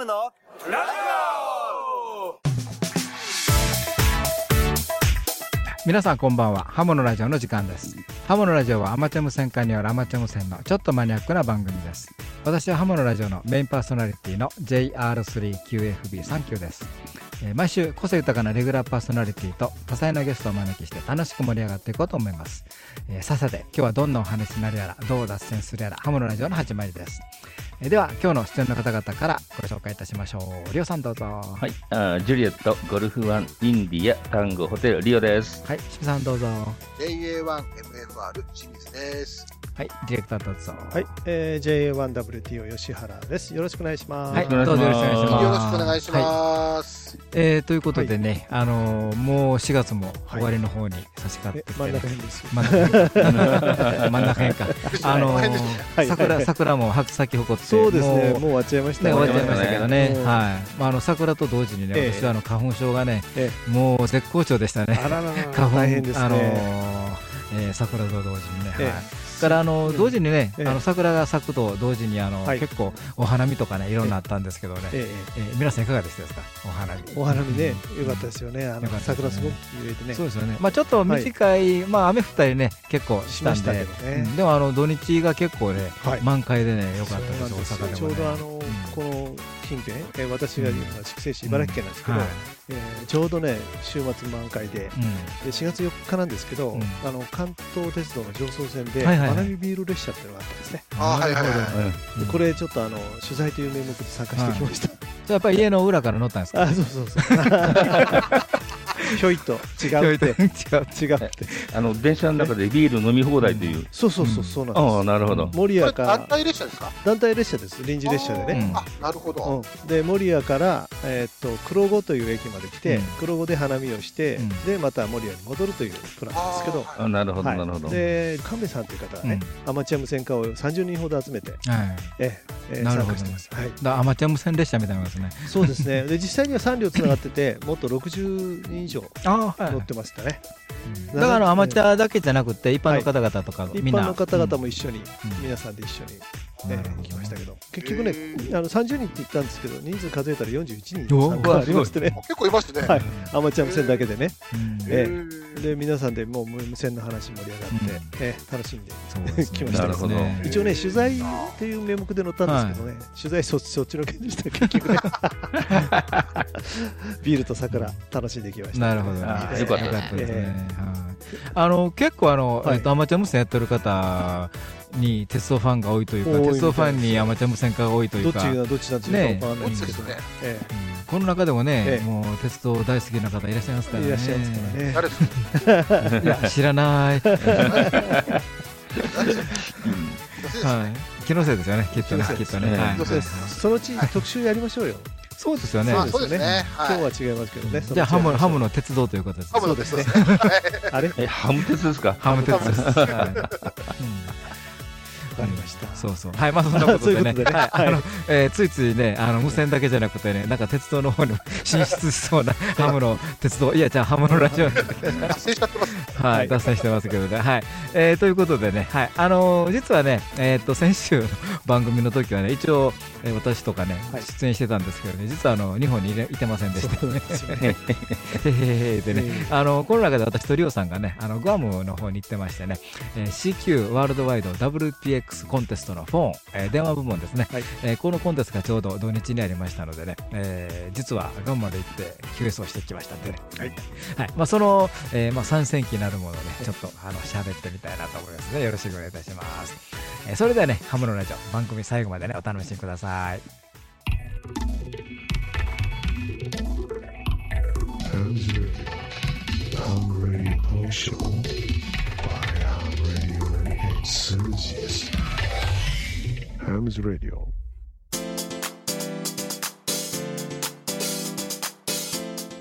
ムのラジ皆さんこんばんは。ハモのラジオの時間です。ハモのラジオはアマチュア無線化によるアマチュア無線のちょっとマニアックな番組です。私はハモのラジオのメインパーソナリティの JR3QFB39 です。毎週個性豊かなレギュラーパーソナリティと多彩なゲストをお招きして楽しく盛り上がっていこうと思います、えーささて今日はどんなお話になるやらどう脱線するやらハモのラジオの始まりです、えーでは今日の出演の方々からご紹介いたしましょう。リオさんどうぞ。ははい、あージュリエット、ゴルフワン、インディア、タンゴ、ホテル、リオです。い。しみさんどうぞ。JA1MFR 清水です。はいディレクターどうぞはい、えー、JA1WTO 吉原です。よろしくお願いします。はい、どうよろしくお願いします。ぞよろしくお願いします。よろしくお願いします。えーということでね、あのーもう4月も終わりの方に差し掛かってきて、え真ん中辺です。真ん中。辺真ん中 辺か。あのー桜桜も咲き誇って、そうですね、ももうう終わっちゃいましたね、ね。終わっちゃいましたけどね、うんはい、まあ、あの桜と同時にね、ええ。私はあの花粉症がね、えもう絶好調でしたね、あららら、花粉、大変ですね。あのーえー桜と同時にね、ええ。はい、からあのうん。同時にね、ええ。あの桜が咲くと同時にあの、はい。結構お花見とかね、いろんなあったんですけどね、ええ。皆さんいかがでしたですか、お花見。えお花見ね、よかったですよね。あの桜すごく揺れてね。そうですよね、まあ、ちょっと短い、まあ、雨降ったりね、結構ししたましたんで、けどね。うん。でもあの土日が結構ね、はい。満開でね、よかったです、大阪で。ちょうどあの、ん。この近辺、えー私がいるのは筑西市茨城県なんですけど、はい。えーちょうどね週末満開で。うん。で4月4日なんですけど、うん。あの関東鉄道の常総線ではいはい。はい花火ビール列車っていうのがあったんですね、あーはいはいはい。これちょっとあの取材という名目で参加してきました、やっぱり家の裏から乗ったんですかあそうそうそう ひょいと違うって。違う。違うって。あの、電車の中でビール飲み放題という。そうそうそうそうなんああ、ですなるほど。守谷か団体列車ですか？団体列車です臨時列車でね、うん。あ、なるほど。うん。で守谷から、えーっと黒子という駅まで来て、うん。黒子で花見をして、うん。でまた守谷に戻るというプランなんですけど。ああなるほど、はい。なるほど。で神戸さんという方はね、アマチュア無線化を30人ほど集めて、はい、えええーなるほどはい、だアマチュア無線列車みたいなですね。そうですね。で実際には3両つながっててもっと60人以上あは乗ってましたね、だからあのアマチュアだけじゃなくて、一般の方々とか、一みんな。般の方々も一緒に、うん。皆さんで一緒に、ね行きましたけど。結局ねへあの30人って言ったんですけど人数数えたら41人お参加ありましてね。結構いましたね。はい。アマチュア無線だけでね。うん。ええで皆さんでもう無線の話盛り上がって、うん。ええ楽しんで来ましたなるほど。一応ね取材っていう名目で乗ったんですけどね、取材そそっちの件でした結局ね。ビールと桜楽しんできました。なるほど、よかったですね。あの結構あの、はい。えっとアマチュア無線やってる方に鉄道ファンが多いというか、鉄道ファンにアマチュア無線化が多いというか、どっちがどっちなんですかねわかんないですけね。この中でもね、ええ。もう鉄道大好きな方いらっしゃいますからね。えいらっしゃいますからね。誰ですか？いや知らな い。気のせいですよね、きっとね、きっとね。そのうち特集やりましょうよ、そうですよね。まあそうですね。はい。今日は違いますけどね。じゃあハムハムのの鉄道ということです。ハムのですね。あれハム鉄です。かハム鉄です。かりました、そうそう。はい、まあそんなことでね。あのはい、えーついついね、あの無線だけじゃなくてね、なんか鉄道の方にも 進出しそうなハムの鉄道、いや、じゃあハムのラジオ。は、はいい脱線してますけどね。はい。えーということでね、はい。あのー実はね、えっと、先週の番組の時はね、一応、えー私とかねはい、出演してたんですけどね、実はあの、日本にいれいてませんでした へへへでね、えあのこの中で私とリオさんがね、あのグアムの方に行ってましてね、えー CQ ワールドワイド WPX コンテストのフォン、えー電話部門ですね、はい。えーこのコンテストがちょうど土日にありましたのでね、えー実はガンまで行って QS をしてきましたんでね、はい。はい。まあ、その、えーまあ、参戦機なるものをね、ちょっとあの喋ってみたいなと思いますね。よろしくお願いいたします。えーそれではね、ハムのラジオ、番組最後までね、お楽しみください。Hungry Potion Radio.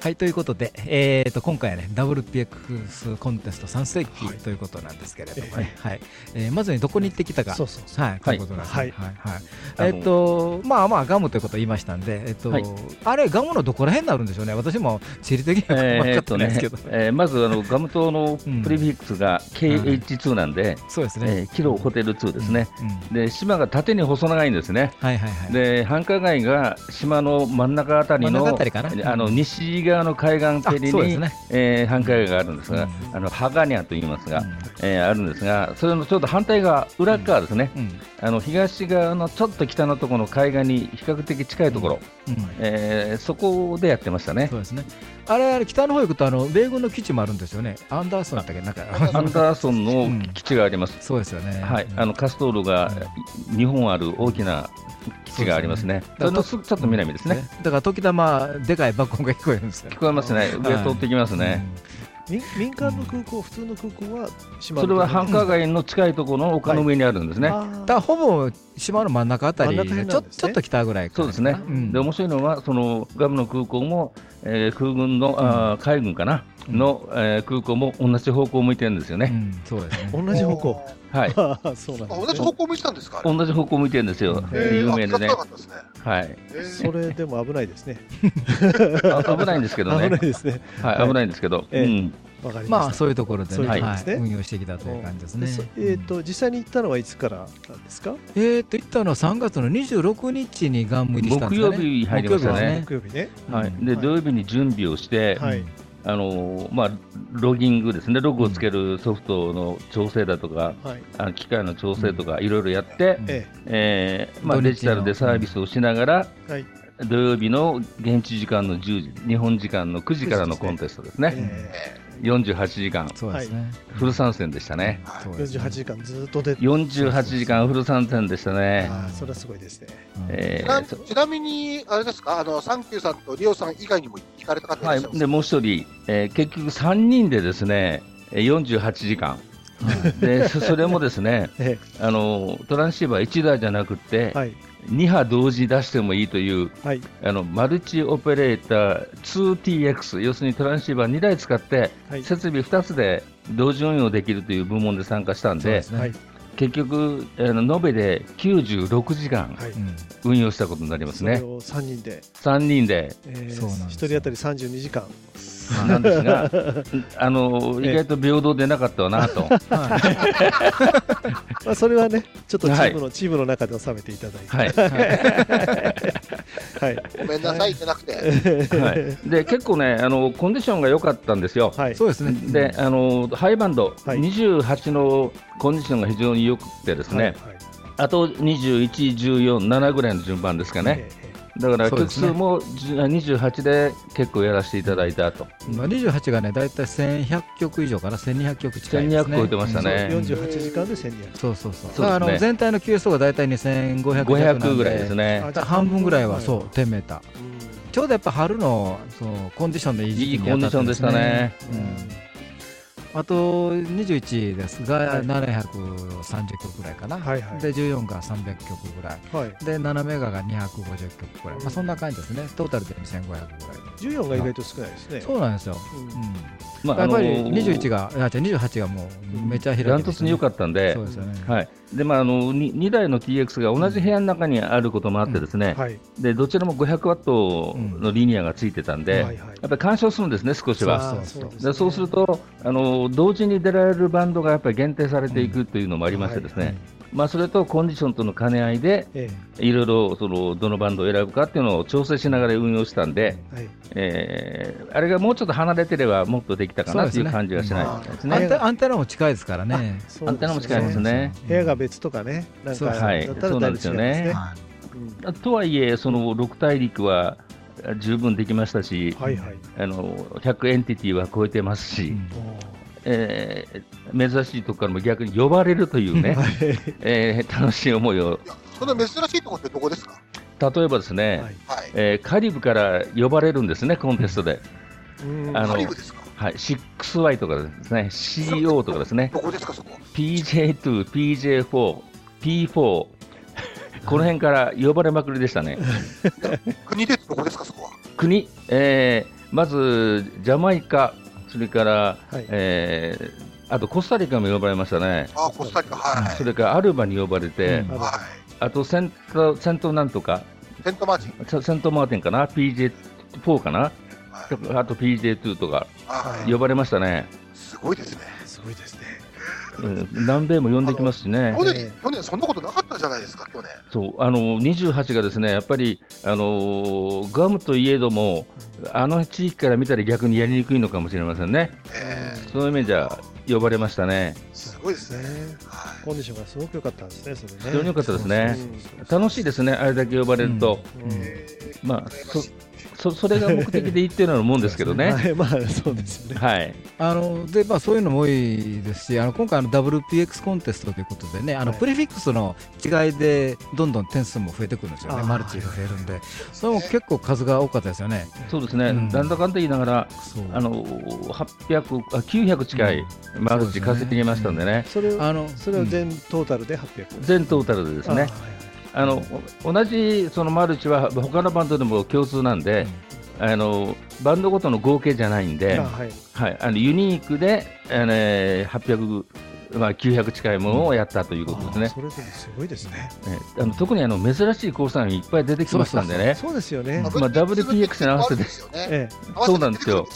はい、ということで、えー、と今回はね、WPX コンテスト3世紀ということなんですけれどもね、はい。えーまずにどこに行ってきたか、そうそうそう。はい、ということなんですね。はい。はいはい。えっ、と、まあまあ、ガムということを言いましたんで、えっ、と、はい。あれ、ガムのどこら辺になるんでしょうね、私も地理的には分かってないですけど、えーまずあのガム島のプレフィックスが KH2 なんで、そうですね。えーキロホテル2ですね。うん。うんで島が縦に細長いんですね。はいはいはい。で繁華街が島の真ん中あたりあの西側の海岸ペリに、ね。えー繁華街があるんですが、うん。あのハガニャと言いますが、うん。えーあるんですが、それのちょうど反対側、裏側ですね、うん。あの東側のちょっと北のところの海岸に比較的近いところ、うん。えーそこでやってましたね。そ。うですね。あれ、あれ北の方行くと、あの米軍の基地もあるんですよね。アンダーソンだったっけ、なんか。アンダーソンの基地があります。そうですよね。はい、うんあのカストールが2本ある大きな基地がありますね。それのすぐちょっと南ですね。。だから時たまでかい爆音が聞こえるんですよ。聞こえますね。上通ってきますね。民民間の空港、普通の空港は島それは半繁華街の近いところの丘の上にあるんですね。だからほぼ島の真ん中あたりねちょちょっと北ぐらいかそうですね。んで面白いのはそのガムの空港も、えー空軍の、あー海軍かな、うんの、えー空港も同じ方向を向いてるんですよね。うん、そうですね。同じ方向。はい。あ あそうなんあです同じ方向向いてたんですか同じ方向を向いてるんですよ。有名でねですね。はい。えーそれでも危ないですね。あ危ないんですけどね危ない。ですね。はい、危ないんですけど。ええうん。わかりました。まあそういうところでね、いうところですねはい運用してきたという感じですねでそ。えっ、と実際に行ったのはいつからなんですか？えーと行ったのは3月の26日にガン無理したんですかね。木曜日入りましたね木曜日ね。はい。で、はい土曜日に準備をして、はい。あのーまあ、ロギングですね、ログをつけるソフトの調整だとか、はい。あの機械の調整とか、いろいろやって、うんええーまあ、デジタルでサービスをしながら、えはい。土曜日の現地時間の10時、日本時間の9時からのコンテストですね、え48時間、そうですね。フル参戦でしたね、そうえですね48時間ずっと出て。48時間フル参戦でしたね。ああそれはすごいですね。うんえーそちなみに、あれですか、あの、サンキューさんとリオさん以外にも行かれた方いらはいっしゃいますでもう一人、えー結局3人でですね、えー48時間、でそそれもですね えあのトランシーバー1台じゃなくてえ、はい。2波同時出してもいいというはい。あのマルチオペレーター 2TX 要するにトランシーバー2台使ってはい。設備2つで同時運用できるという部門で参加したんでね。はい。結局あの延べで96時間運用したことになりますね、それを3人で、3人でえー、そうなんです1人当たり32時間。なんですが あのええ意外と平等でなかったわなと。まあそれはね、ちょっとチはいームの、チームの中で収めていただいて。はいはい。ごめんなさいじゃなくて、はい、で結構ねあの、コンディションが良かったんですよ。はい。そうですね。であのハイバンド、はい28のコンディションが非常に良くてですね、はい。あと21、14、7ぐらいの順番ですかね、ええだから曲そうですね数もじ28で結構やらせていただいたと、まあ28がね、だいたい1100曲以上から1200曲近いですね。1200超えてましたねそう48時間で1200。そうそうそう。そうねあの全体の QSO がだいたい2500 500ぐらいですね。半分ぐらいはそう、10メーター。うんちょうどやっぱ春のそうコンディションのいい時期いいにコンディションでしたね。うんあと21ですが、はい730曲ぐらいかな、はいはい。で14が300曲ぐらい、はい。で7メガが250曲ぐらい、まあ、そんな感じですね、トータルで2500ぐらい。で。14が意外と少ないですね。そうなんですよ、うん。うんまやっぱりあの21が、あじゃあ28がもうめちゃ開いてダントツに良かったんでそう、ですよね。はいでまあ、あの 2, 台の TX が同じ部屋の中にあることもあって、ですね、はい。でどちらも500ワットのリニアがついてたんで、はいはいやっぱり干渉するんですね、少しは。そうですねでそうするとあの、同時に出られるバンドがやっぱり限定されていくというのもありまして、ですね、はいまあ、それとコンディションとの兼ね合いで、えいろいろそのどのバンドを選ぶかっていうのを調整しながら運用したんで、えはい。えーあれがもうちょっと離れてればもっとできたかなっていう感じがしないですね。アンテアンテナも近いですからね。そうアンテナも近いですね。部屋が別とかね、なんかそうはい。そうなんですよね。はうんとはいえ、その6大陸は十分できましたし、はいはい。あの100エンティティは超えてますし、いうん。おえー珍しいところからも逆に呼ばれるというね、ーえー楽しい思いを、いやその珍しいところってどこですか？例えばですね、はい。はい。えーカリブから呼ばれるんですね、コンテストで。うん。あのカリブですか？はい、6Y とかですね、CO とかですね、どこですか、そこ。PJ2、PJ4、P4、この辺から呼ばれまくりでしたね。国でどこですか、そこは？国、えーまずジャマイカ、それから、はいえーあとコスタリカも呼ばれましたね、あ、コスタリカ、はい。それからアルバに呼ばれて、うんはあとセントセントなんとか、い。セントマーチン。セセントマーティンかな、PJ4 かな、はいあと PJ2 とかはい呼ばれましたね、すごいですね。すごいですね。うん。南米も呼んできますしね。去年、去年そんなことなかったじゃないですか、去年。そう。あの28がですねやっぱり、あのーガムといえども、あの地域から見たら逆にやりにくいのかもしれませんね、えそういう意味じゃ呼ばれましたね、ー、すごいですね。ね。はい。コンディションがすごく良かったんですね、それね。非常に良かったですね、うん楽しいですね、あれだけ呼ばれると、まあそそ それが目的で行ってるようなもんですけどね。はい、まあ そうですよね。はい、あのでまあ、そういうのも多いですし、あの今回あの WPX コンテストということでね、あのはい。プレフィックスの違いでどんどん点数も増えてくるんですよね、マルチが増えるんで、それも結構数が多かったですよね。そうですね、うん。なんだかんだ言いながら、あの800あ900近いマルチ稼ぎましたんでね、それをあのそれは全トータルで800。全トータルでですね、あのお同じそのマルチは他のバンドでも共通なんで、あのバンドごとの合計じゃないんで、あはい。はい、あのユニークで、あのえー800、まあ、900近いものをやったということですね。あそれでもすごいですね。えあの特にあの珍しいコースターがいっぱい出てきましたんでね、そうですよね。まあ WPX に合わせて。そうなんですよ。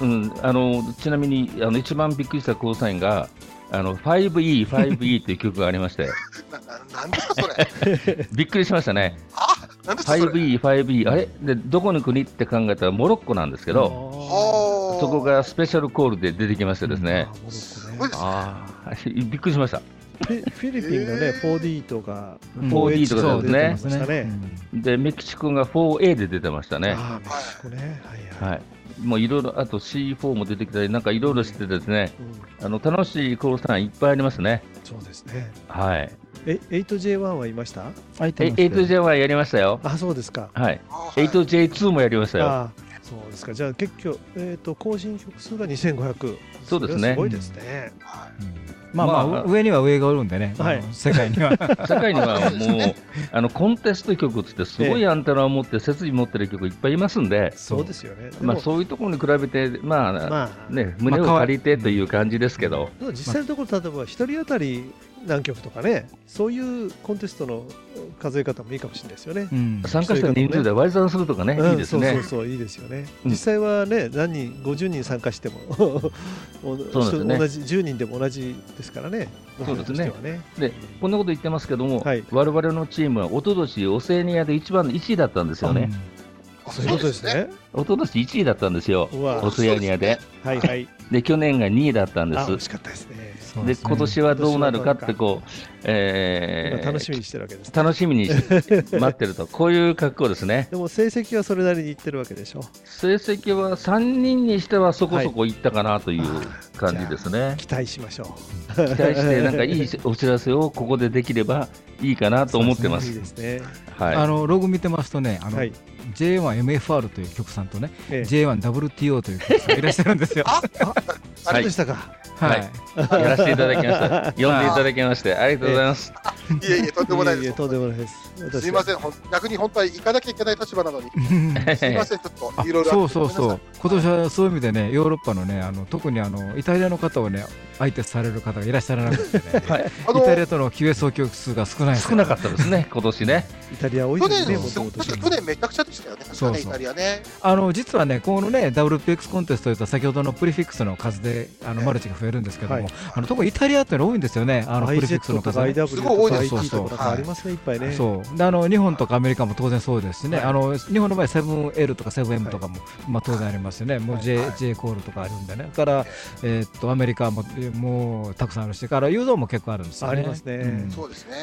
うん、あのちなみにあの一番びっくりしたコースターが、あの 5E、5E という曲がありまして、な、んですか、それ。びっくりしましたね、あ、なんですか、それ。5E、5E、あれ？で、どこの国って考えたらモロッコなんですけえ。ど、はあそこがスペシャルコールで出てきましてですねあーびっくりしました。フィリピンがね、えー 4D とか、うん 4D とかですね出てましたね。で、メキシコが 4A で出てましたね。ああ、メキシコね。はいはい。はい。もういろいろ、あと C4 も出てきたり、なんかいろいろしてですね、うんあの楽しいコースターいっぱいありますね。そうですね。はい。え、8J1 はいました？え相手 8J はやりましたよ。あ、そうですか。はい。あはい 8J2 もやりましたよ。ああ、そうですか。じゃあ結局、えっと、更新曲数が2500。そうですねすごいですね。はいまあまあ、まあ上には上がおるんでね、はいあの世界には。世界にはもう、あのコンテスト曲っつって、すごいアンテナを持って、設備持ってる曲いっぱいいますんで、そうですよね。まあ、そういうところに比べて、まあ、まあ、ね、胸を借りてという感じですけど、でも実際のところ、例えば一人当たり何曲とかね、そういうコンテストの数え方もいいかもしれないですよね。うん参加者の人数で割り算するとかね、うんいいですねそうそう。そう、いいですよね。うん実際はね、何人、50人参加しても ね同じ、10人でも同じですからね、そうですねねで、こんなこと言ってますけども、はい我々のチームは、おととし、オセーニアで一番1位だったんですよね。あそういうことですね。おととし1位だったんですよ、オセアニアで。はいはい。で、去年が2位だったんであ、惜す。しかったですね。で、今年はどうなるかって、こう、えー今楽しみにしてるわけですね。楽しみに待ってると、こういう格好ですね。でも成績はそれなりにいってるわけでしょ。成績は3人にしてはそこそこいったかなという感じですね。期待しましょう。期待して、なんかいい お知らせをここでできればいいかなと思ってまいいす。ですね。はい。あのログ見てますとね、あのはい。J1MFR という曲さんとね、ええ J1WTO という曲さんがいらっしゃるんですよ。あ、あれでしたか。はいやらせていただきました。呼んでいただきまして、ありがとうございます。いえいえ、とんでもないです。とんでもないです。私すいません、逆に本当は行かなきゃいけない立場なのに、すいません、ちょっあといろいろそうそうそう今年はそういう意味でね、ヨーロッパのね、あの特にあのイタリアの方をね、相手される方がいらっしゃらなくてね、はい。イタリアとの QS 曲数が少ない少なかったですね、今年ね。イタリア多い去ですね、年、もともと。確か去年めちゃくちゃでしたよね、そうそうタリアね。あの実はね、このね、WPX コンテストといった先ほどのプリフィックスの数であのマルチが増えるんですけども、はい。あの特にイタリアっての多いんですよね、あのプリフィックスの数ね。IW すごい多いですそうそうありますね、いっぱいね。そう。であの日本とかアメリカも当然そうですしね、はい。あの日本の場合、7L とか 7M とかも、まあ、当然ありますよね、もう J,、はい。J コールとかあるんでね、だから、えーっとアメリカももうたくさんあるし、から誘導も結構あるんですよね。ありますねうんそうですね。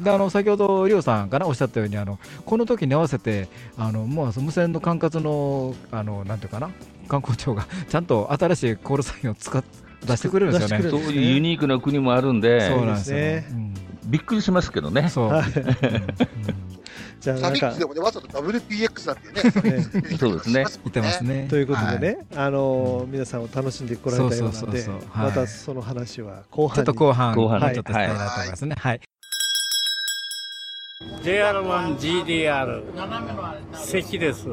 であの先ほど、リオさんかなおっしゃったようにあのこの時に合わせてあのもうその無線の管轄のあのなんていうかな観光庁が ちゃんと新しいコールサインを使っ出してくれるんですよね。そういうユニークな国もあるんで、そうなんですよ。いいですうんびっくりしますけどね。そう、じゃあ、なんか。サミックスで、もね、わざと WPX なんてね、ね。そうですね。言ってますね。ということでね、あのー皆さんを楽しんでこられたようなんでまたその話は後半に。ちょっと後半、後半ちょっとしたいなと思いますね。はい。JR1GDR 関です。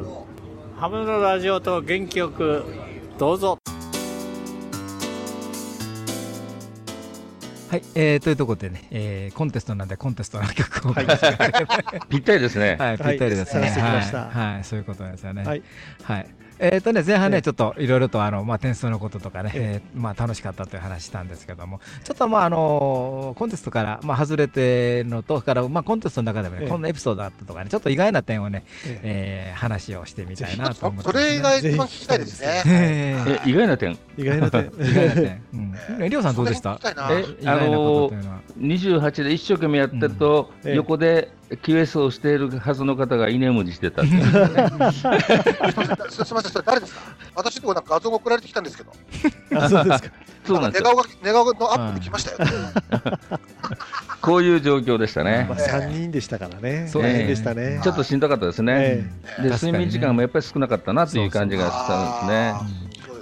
ハムのラジオと元気よくどうぞはい、えー、というところでね、えー、コンテストなんでコンテストの曲を、はい、ぴったりですね。はい、ぴったりですね。はい、はい、そういうことですよね。はい、はいえーとね、前半ね、ちょっといろいろとあの、まあ、点数のこととかね、えー、まあ、楽しかったという話したんですけども、ちょっと、まああのコンテストから、まあ、外れてのとから、まあ、コンテストの中でもね、こんなエピソードあったとかね、ちょっと意外な点をね、えー、話をしてみたいなと思って、それが一番聞きたいですね。え意外な点。意外な点。意外な点。うん。りょうさんどうでした？え、あのー、28で一生懸命やってると、横で、QS をしているはずの方が居眠りしてた んです、みません、それ誰ですか？私のとこなんか画像が送られてきたんですけど。あそうですか。そうなんです寝顔が寝顔のアップできましたよ。こういう状況でしたね。まあ、3人でしたからね。そうでしたね。ちょっとしんどかったですね。で睡眠時間もやっぱり少なかったなという感じがしたんですね。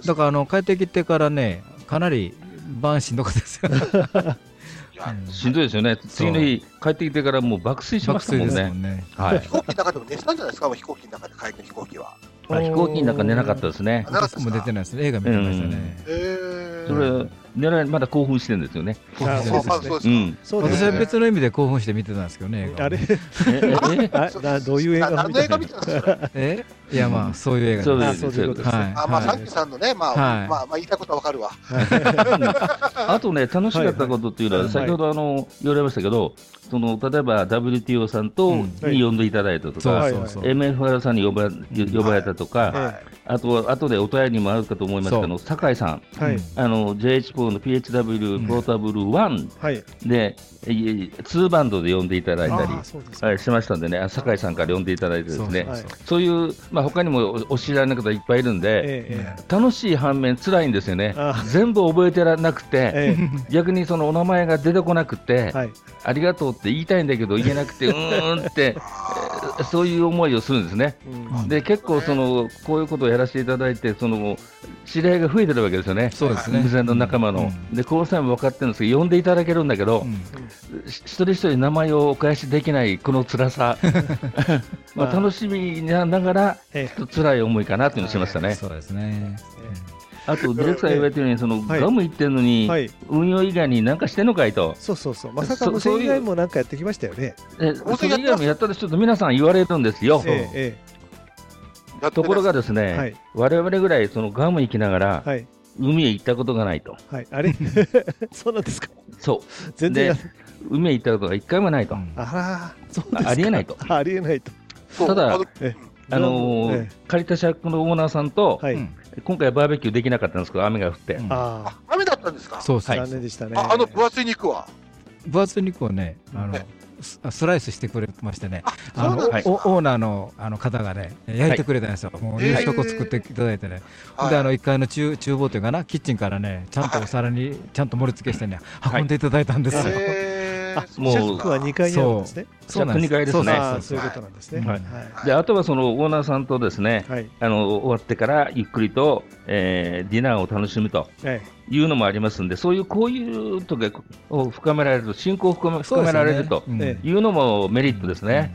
だからあの帰ってきてからね、かなり晩しんどかったですよ。しんどいですよね、次の日、帰ってきてからもう爆睡しましたもんね。はい、飛行機の中でも寝てたんじゃないですか、飛行機の中で、帰って飛行機は。飛行機の中寝なかったですね。も出てないです映画見てましたね。それ狙いまだ興奮してるんですよね。そう私は別の意味で興奮して見てたんですけどね。あれ？え？どういう映画何の映画見てたんですか？え？いやまあそういう映画そうい。うことです。あまあさっきさんのねまあまあまあ言いたいことはわかるわ。あとね楽しかったことっていうのは先ほどあの言われましたけど。その例えば WTO さんとに呼んでいただいたとか、MFR さんに呼ば呼ばれたとか、あと後でお便りにもあるかと思いますけど、酒井さん、あの JH4 の PHW ポータブル1で、2バンドで呼んでいただいたり、はい、しましたんでね、酒井さんから呼んでいただいてですね、そういう、まあ他にもお知らない方いっぱいいるんで、楽しい反面辛いんですよね。全部覚えてらなくて、逆にそのお名前が出てこなくて、ありがとうって言いたいんだけど言えなくて、うーんって、そういう思いをするんですね。で、結構その、こういうことをやらせていただいて、その、知り合いが増えてるわけですよね。そうですね。無線の仲間の。で、交際も分かってるんですけど、呼んでいただけるんだけど、一人一人名前をお返しできないこの辛さ。まあ、楽しみにながら、ちょっと辛い思いかなっていうのをしましたね。そうですね。あと、ディレクター言われてるように、その、ガム言ってるのに、運用以外に何かしてんのかいと。そうそうそう。まさか無線以外も何かやってきましたよね。え、それ以外もやったらちょっと皆さん言われるんですよ。ええ。ところがですね、我々ぐらいそのガム行きながら、海へ行ったことがないと。はい、あれ？そうなんですか？そう。全然海へ行ったことが一回もないと。あら、そうありえないと。ありえないと。ただ、あの借りた借のオーナーさんと、今回バーベキューできなかったんですけど、雨が降って。あ雨だったんですか？そうそう。残念でしたね。あの分厚い肉は？分厚い肉をね、あの、スライスしてくれましてね、あの、オーナーのあの方がね、焼いてくれたんですよ。もう夕食を作っていただいてね。で、あの1階の厨厨房というかな、キッチンからね、ちゃんとお皿にちゃんと盛り付けしてね、運んでいただいたんですよ。もうシャックは2階にあるんですね。そうなんです。階ですね。そういうことなんですね。はい。で、あとはそのオーナーさんとですね、あの終わってからゆっくりと、えー、ディナーを楽しむと。いうのもありますんで、そういうこういうとかを深められると、信仰を深め深められるというのもメリットですね。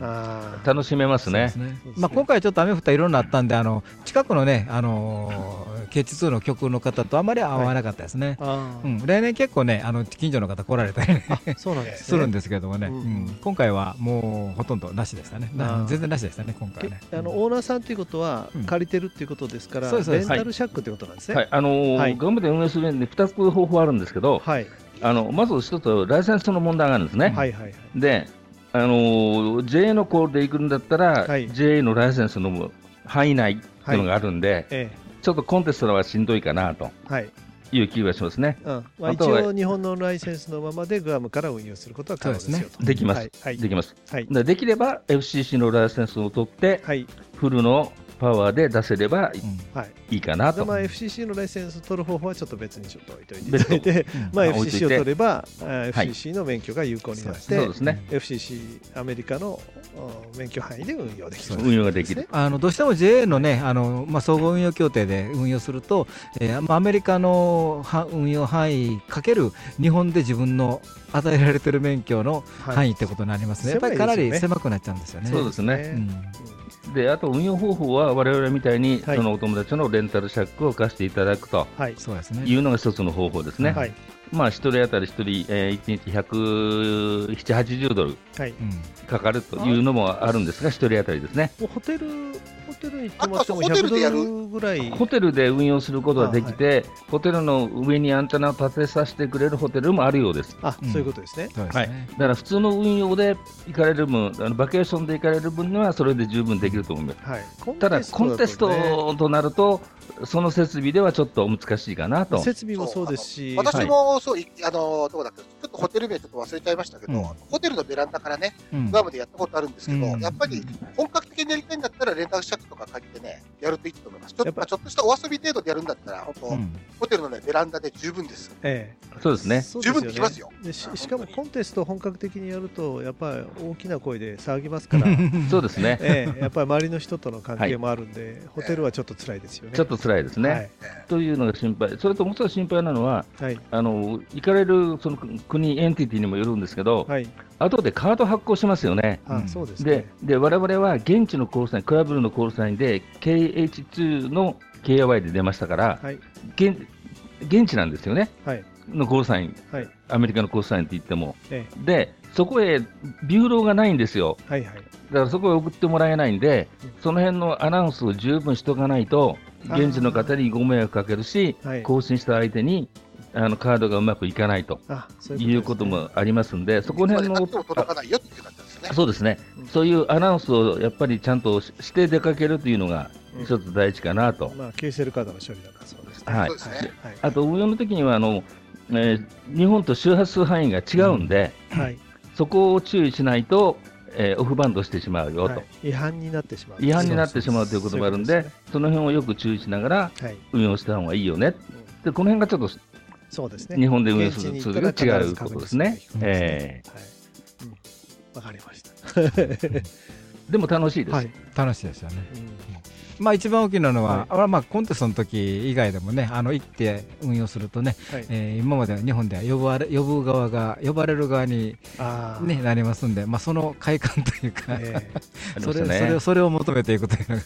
楽しめますね。まあ今回ちょっと雨降った色になったんで、あの近くのね、あの KT2 の曲の方とあまり合わなかったですね。うん、例年結構ね、あの近所の方来られたりね、そうなんです するんですけどもね、うん今回はもうほとんどなしでしたね。全然なしでしたね、今回ね。あのオーナーさんということは借りてるっていうことですから、レンタルシャックってことなんですね。はい、あのガムで運営するんで2つ方法あるんですけど、はい、あのまず一つライセンスの問題があるんですね。はいはいであの JA のコールで行くんだったら、はい、JA のライセンスの範囲内っていうのがあるんで、ちょっとコンテストはしんどいかなと。はいいう気がしますね。うん。まあ、一応、日本のライセンスのままでグアムから運用することは可能ですよできます、はい、できます。はい、できれば FCC のライセンスを取って、はい、フルのパワーで出せればいいかなと。まあ、FCC のライセンス取る方法はちょっと別にちょっと置いといて。いただいて、まあ、FCC を取れば、FCC の免許が有効になって、FCC アメリカの免許範囲で運用できる運用ができる。あのどうしても JA の,、ねあのまあ、総合運用協定で運用すると、えー、アメリカの運用範囲かける日本で自分の与えられている免許の範囲ってことになりますね、やっぱりかなり狭くなっちゃうんですよね。そうですね、であと運用方法は我々みたいに、そのお友達のレンタルシャックを貸していただくと、はい、そうですね。いうのが一つの方法ですね。はい。まあ、1人当たり1人、えー、1日170、80ドルかかるというのもあるんですが、1人当たりですね。ホテルホテルに泊まっても100ドルぐらい。ホテルで運用することができて、はい、ホテルの上にアンテナを立てさせてくれるホテルもあるようです。あ、そういうことですね。はい。だから普通の運用で行かれる分、あのバケーションで行かれる分にはそれで十分できると思います。はい、ただコンテストとなると、その設備ではちょっと難しいかなと。設備もそうですし、私もそう、あのどこだっけ、ちょっとホテル名ちょっと忘れちゃいましたけど、うん、ホテルのベランダからね、グアムでやったことあるんですけど、うん、やっぱり本格的にやりたいんだったらレンタルシャックとか借りてね、やるといいと思います。ちょっとちょっとしたお遊び程度でやるんだったら、本当、うん、ホテルのねベランダで十分です。ええ、そうですね。十分できますよ。でししかもコンテスト本格的にやるとやっぱり大きな声で騒ぎますから。そうですね。ええ、やっぱり周りの人との関係もあるんで、はい、ホテルはちょっと辛いですよね。ちょっと辛いですね。はい、というのが心配。それともう一つ心配なのは、はい、あの行かれるその国 entity にもよるんですけど、はい、後でカード発行しますよね。あそうです、ね、でで、我々は現地のコールサイン、クラブのコールサインで KH2 の KY で出ましたから、はい、現現地なんですよね、はい、のコールサイン、はい、アメリカのコールサインって言っても、ええ、でそこへビューローがないんですよ、はいはい、だからそこへ送ってもらえないんで、その辺のアナウンスを十分しとかないと、現地の方にご迷惑かけるし、更新した相手にあのカードがうまくいかないということもありますんで、そこら辺の。そうですね、そういうアナウンスをやっぱりちゃんとして出かけるというのが、一つ大事かなと。まあ、ケーセルカードの処理だからそうですね。はい。あと、運用の時にはあの、えー、日本と周波数範囲が違うんで、はい、そこを注意しないと、えー、オフバンドしてしまうよと、はい、違反になってしまう。違反になってしまうということがあるんで、その辺をよく注意しながら運用した方がいいよね、でこの辺がちょっとそうですね。日本で運用するツールが違うことですね。えーはい。わ、かりました。でも楽しいです。楽しいですよね。まあ一番大きなのは、はい、まあコンテストの時以外でもね、あの行って運用するとね、はい、えー、今までは日本では呼ばれ呼ぶ側が呼ばれる側に、ね、なりますんで、まあその快感というか、えー、それ、ね、それをそれを求めていくというのが、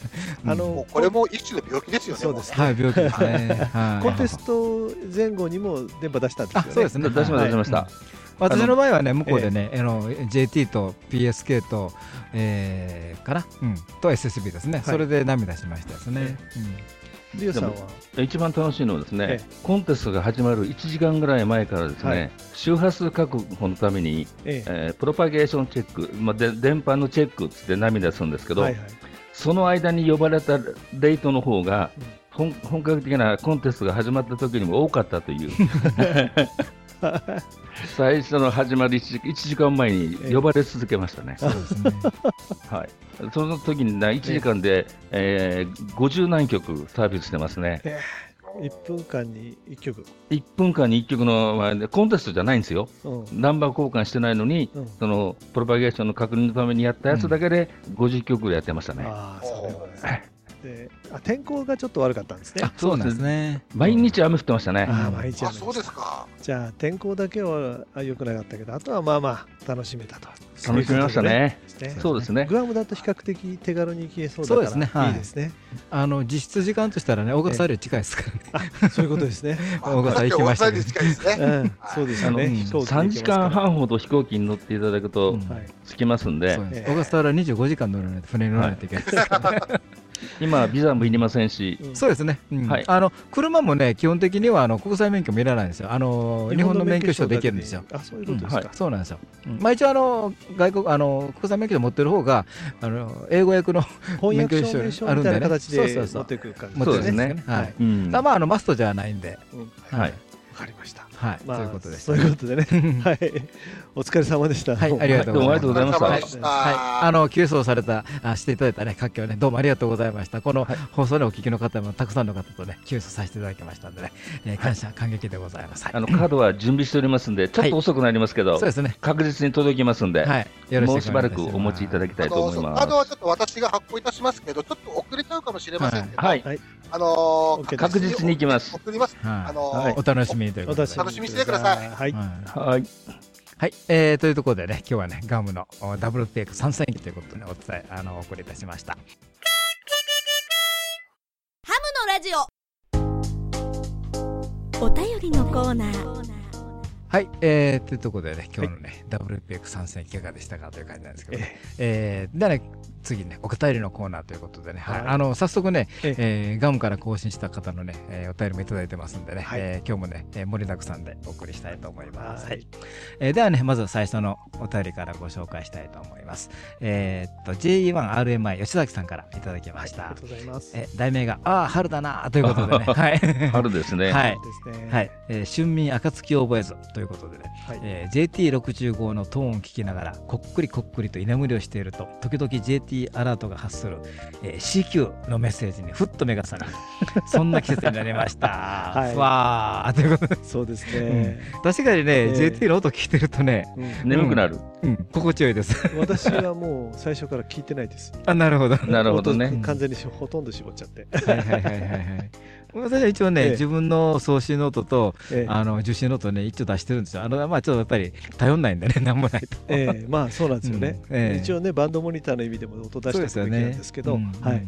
あのこれも一種の病気ですよね。そうです、ね、はい病気ですね。はい、コンテスト前後にも電波出したんですよね。そうですね。出しました出しました。私の場合はね、向こうでね、あの JT と PSK と、えー、かな、うん、と SSB ですね、それで涙しましたですね。リオさんは？一番楽しいのはですね、コンテストが始まる1時間ぐらい前からですね、周波数確保のために、ええ。プロパゲーションチェック、まあ、で電波のチェックって涙するんですけど、その間に呼ばれたレートの方が、本本格的なコンテストが始まった時にも多かったという。最初の始まり 1, 1時間前に呼ばれ続けましたね。そうですね。はい、その時に1時間で、えー、50何曲サービスしてますね。1分間に1曲。1分間に1曲のコンテストじゃないんですよ、うん、ナンバー交換してないのに、うん、そのプロパゲーションの確認のためにやったやつだけで50曲やってましたね。うん、あそうであ天候がちょっと悪かったんですね。そうですね。毎日雨降ってましたね。あ毎日雨。そうですか。じゃあ天候だけは良くなかったけど、あとはまあまあ楽しめたと。楽しめましたね。そうですね。グアムだと比較的手軽に行けそうだからそうですね。いいですね。あの実質時間としたらね、小笠原より近いですからね。そういうことですね。小笠原行きましたね。そうですね。三時間半ほど飛行機に乗っていただくと着きますんで。小笠原二十五時間乗らないと船に乗らないといけないです。今、ビザもいりませんし、そうですね、はい、あの車もね、基本的にはあの国際免許もいらないんですよ、あの日本の免許証できるんですよ。あそういうことですか、そうなんですよ。まあ、一応あの外国あの、国際免許証持ってる方があの英語訳の 免許証あるんで、ね、形で持ってくる感じですね。はい、まああのマストじゃないんで、はい、わかりました。はい、まあ、そういうことです。そういうことでね。はい。お疲れ様でした。はい、ありがとうございました。はい、あの、急走された、あ、していただいたね、活況ね、どうもありがとうございました。この放送でお聞きの方も、たくさんの方とね、急走させていただきましたんでね、え感謝、感激でございます。あの、カードは準備しておりますんで、ちょっと遅くなりますけど、そうですね。確実に届きますんで、はい。よろしくもうしばらくお持ちいただきたいと思います。カードはちょっと私が発行いたしますけど、ちょっと遅れちゃうかもしれませんけど、はい。あの確実に行きます。送ります。あのお楽しみということで。楽しみにしてください。はい。はい。はい、えー、というところでね、今日はね、ガムのダブルテイク参戦ということで、ね、お伝え、あの、お送りいたしました。ハムのラジオ。お便りのコーナー。はい、えー、というところでね、今日のね、はい、WPX 参戦いかがでしたかという感じなんですけどえ。は、えー、だね、次ね、お便りのコーナーということでね、はい、あの早速ね、ええー、ガムから更新した方のね、えー、お便りもいただいてますんでね、はい、えー、今日もね、えー、盛りだくさんでお送りしたいと思います。はい、えー、ではね、まず最初のお便りからご紹介したいと思います。えー、っと、J1RMI 吉崎さんからいただきました。ありがとうございます。えー、題名が、ああ、春だなということで ね、はい。春ですね。はい。はい。えー、春眠暁を覚えずということでね、はい、えー、JT65 のトーンを聞きながら、こっくりこっくりと居眠りをしていると、時々 JT アラートが発する、えー、CQ のメッセージにふっと目が覚める、そんな季節になりました。はい、わーということで。そうですね。うん、確かにね、えー、JT の音聞いてるとね、うん、眠くなる、うん。心地よいです。私はもう最初から聞いてないです。あ、なるほど。なるほどね。完全にほとんど絞っちゃって。はいはいはいはい。はい私は一応ね、ええ、自分の送信の音と、え、あの受信の音ね、一応出してるんですよ。あのまあ、ちょっとやっぱり頼んないんでね、なんもないと。ええ、まあそうなんですよね、うん、一応ね、バンドモニターの意味でも音出してるんですけど、ねうん、はい。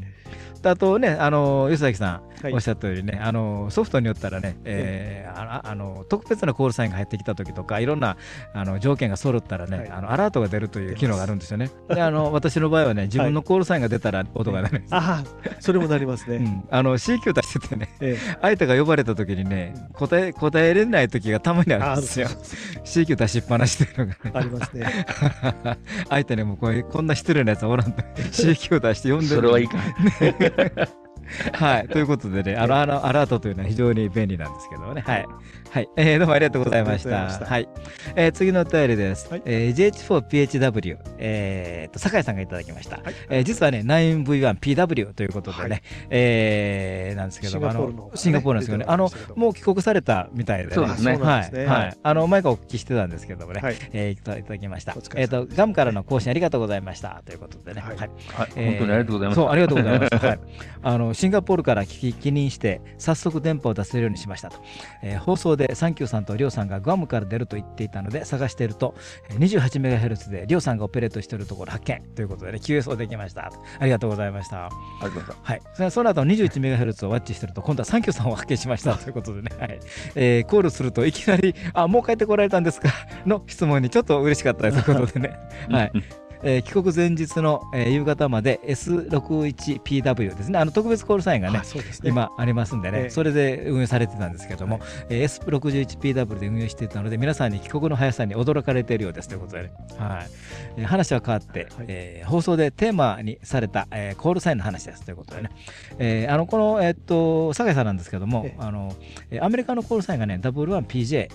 あとね、あの吉崎さん、はい、おっしゃったようにね、あのソフトによったらね、えー、ああの特別なコールサインが入ってきたときとか、いろんなあの条件が揃ったらね、はい、あのアラートが出るという機能があるんですよね。であの私の場合はね、自分のコールサインが出たら音が鳴るんです、あそれもなりますね。うん、あの CQ 出しててね、ええ、相手が呼ばれたときにね、答え答えれないときがたまにあるんですよ。CQ 出しっぱなしというのが、ね、ありますね。相手にもこうこんな失礼なやつおらんと。CQ 出して呼んでる。それはいいか。はい。ということでね、あの、アラートというのは非常に便利なんですけどね。はい。はい。えー、どうもありがとうございました。したはい。えー、次のお便りです。はい、えー、GH4PHW、えー、と、酒井さんがいただきました。はい、えー、実はね、9V1PW ということでね、はい、えー、なんですけども、あの、シンガポールなんですけどね、あの、もう帰国されたみたいで、ね、そうですね。はい。はい。あの、前からお聞きしてたんですけどもね、はい、えー、いただきました。えっ、と、ガムからの更新ありがとうございました。ということでね。はい。はい。本当にありがとうございます。そう、ありがとうございます。はい。あの、シンガポールから帰任して、早速電波を出せるようにしましたと。えー、放送でサンキューさんとりょうさんがグアムから出ると言っていたので探していると 28MHz でりょうさんがオペレートしているところ発見ということで、ね、QSO できました。ありがとうございました。ありがとうございます、はい、そその後 21MHz をワッチしていると今度はサンキューさんを発見しましたということでね、はい。えー、コールするといきなりあもう帰ってこられたんですか？の質問にちょっと嬉しかったです。ということでね、はい、えー、帰国前日の、えー、夕方まで S61PW ですね、あの特別コールサインがね、ね。今ありますんでね、えー、それで運用されてたんですけども、はい、えー、S61PW で運用していたので、皆さんに帰国の速さに驚かれているようですということで、ね、はい。えー、話は変わって、はい、えー、放送でテーマにされた、えー、コールサインの話ですということでね、えー、あのこの、えー、っと酒井さんなんですけども、えー、あのアメリカのコールサインがね、W1PJ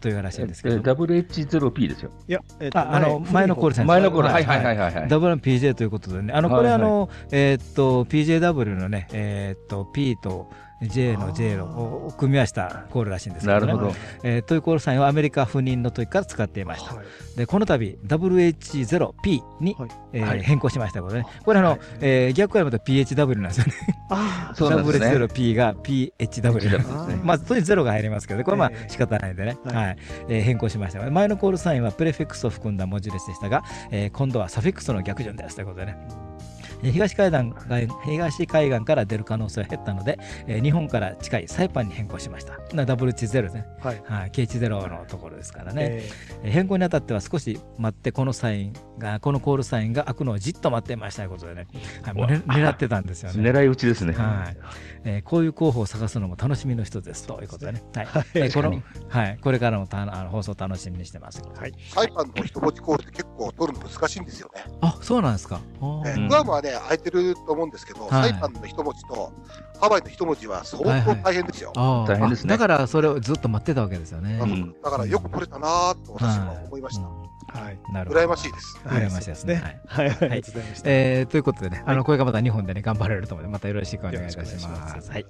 というらしいんですけど、はい、WH0P ですよ。いや、えー、ああの前のコールサイン前のコール、はいはいはいはい、はい、WPJ ということでね、あの、これ、あの、えっと、PJW のね、えっと、P と、J の J のを組み合わせたコールらしいんですけど、ね、なるほど、えー、というコールサインをアメリカ赴任の時から使っていました。はい、でこの度 WH0P に、はい、えーはい、変更しましたこれね。これあの、はい、えー、逆から言うと PHW なんですよね。あ そうなんですね。WH0P が PHW なんですね。まずとにゼロが入りますけど、これまあ仕方ないんでね、はい、はい、えー、変更しました。前のコールサインはプレフィックスを含んだ文字列でしたが、えー、今度はサフィックスの逆順です。ということでね。東海岸東海岸から出る可能性は減ったので、えー、日本から近いサイパンに変更しました。ダブルチゼロね。はい。はい、K チゼロのところですからね、えー、変更にあたっては少し待って、このサインが、このコールサインが開くのをじっと待ってましたということでね、はい、もう狙ってたんですよね。狙い撃ちですね。はい。えー、こういう候補を探すのも楽しみの一つですということでね。はい。えー、この、はい、これからもたあの放送楽しみにしてます。はい。サイパンの一文字コールって結構取るの難しいんですよね。あ、そうなんですか。えー、グアムはね、空いてると思うんですけど、はい、サイパンの一文字とハワイの一文字は相当大変ですよ。はいはい、大変ですね。だからそれをずっと待ってたわけですよね。うん、だからよく取れたなと私は思いました。はいはい、なるほど。羨ましいです。羨ましいですね。はい、はい、ありがとうございました。えということでね、あの、これがまた日本でね、頑張れると思うので、またよろしくお願いいたします。はい。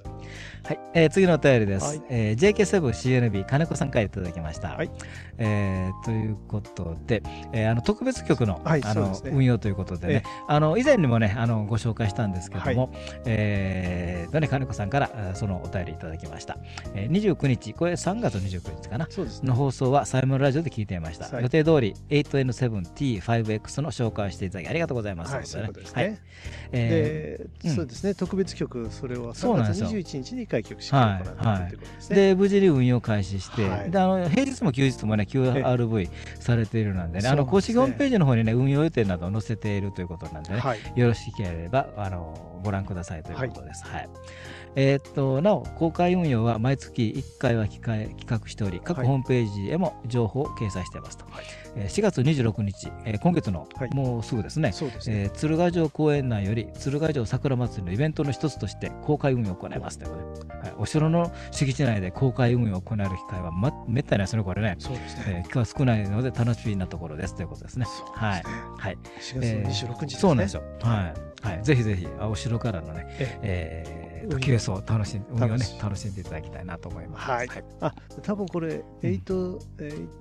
はい、えー、次のお便りです。はい、えー、JK7CNB 金子さんからいただきました。はい。えー、ということで、えー、あの特別局の,、はい、あの、運用ということでね、あの以前にもねあのご紹介したんですけども、はい、えー、ね金子さんからそのお便りいただきました。えー、29日これ3月29日かな、そうです、ね、の放送はサイモンラジオで聞いていました。予定通り 8N7T5X の紹介していただきありがとうございます。はい、そうですね。はい。えー、そうですね、特別曲、それを3月21日に開局式を行ったということですね。で、無事に運用開始して、であの平日も休日もね、QRV されているのでね、あの公式ホームページの方にね、運用予定などを載せているということなんでね、よろしければあのご覧くださいということです。はい。えー、っとなお、公開運用は毎月1回は企画しており、各ホームページへも情報を掲載していますと。はい、4月26日、えー、今月の、はい、もうすぐですね、すねえー、鶴ヶ城公園内より鶴ヶ城桜祭りのイベントの一つとして公開運用を行いますということで、はい、お城の敷地内で公開運用を行える機会は、ま、めったにないですね、これね。そうですね。えー、機会は少ないので楽しみなところですということですね。すねはい。はい。4月26日ですね。そうなんですよ。はい。はい。ぜひぜひ、お城からのね、えーー、QS を楽しん運用ね楽しんでいただきたいなと思います。はい。あ、多分これ8、